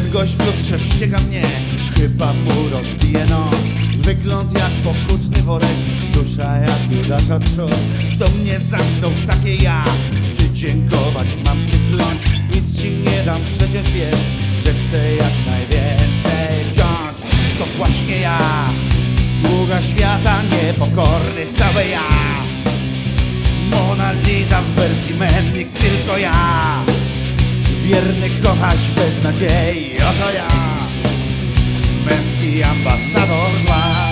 Gość w lustrze ściga mnie, chyba mu rozbije nos Wygląd jak pokutny worek, dusza jak judasza trzos Kto mnie zamknął takie ja? Czy dziękować mam, czy kląć? Nic ci nie dam, przecież wiesz, że chcę jak najwięcej wziąć To właśnie ja, sługa świata, niepokorny cały ja Mona Lisa w wersji mętnik, tylko ja Wierny kochać bez nadziei, oto ja Męski ambasador zła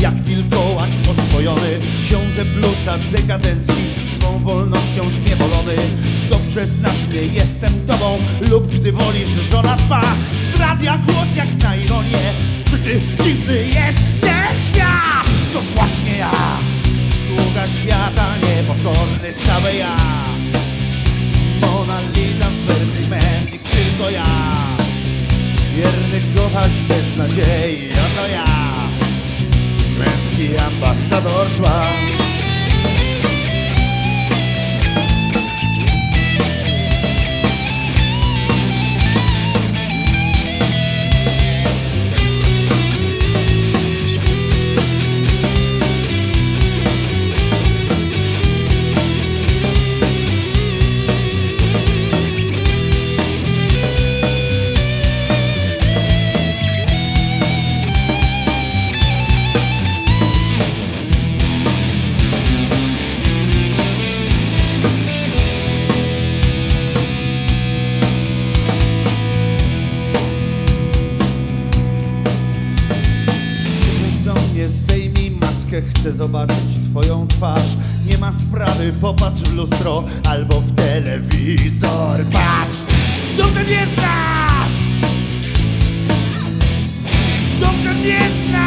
Jak wilkołak oswojony Książę blusa dekadencki Swą wolnością zniewolony. Dobrze znasz mnie, jestem tobą Lub gdy wolisz, żona twa. Z radia głos jak na ironię. Ty dziwny jest ten świat? To właśnie ja. Sługa świata, niepokorny cały ja. Mona Lisa w wersji tylko ja. Wierny kochać bez nadziei, oto ja Męski ambasador maskę, chcę zobaczyć twoją twarz. Nie ma sprawy, popatrz w lustro albo w telewizor. Patrz, dobrze mnie znasz! Dobrze mnie znasz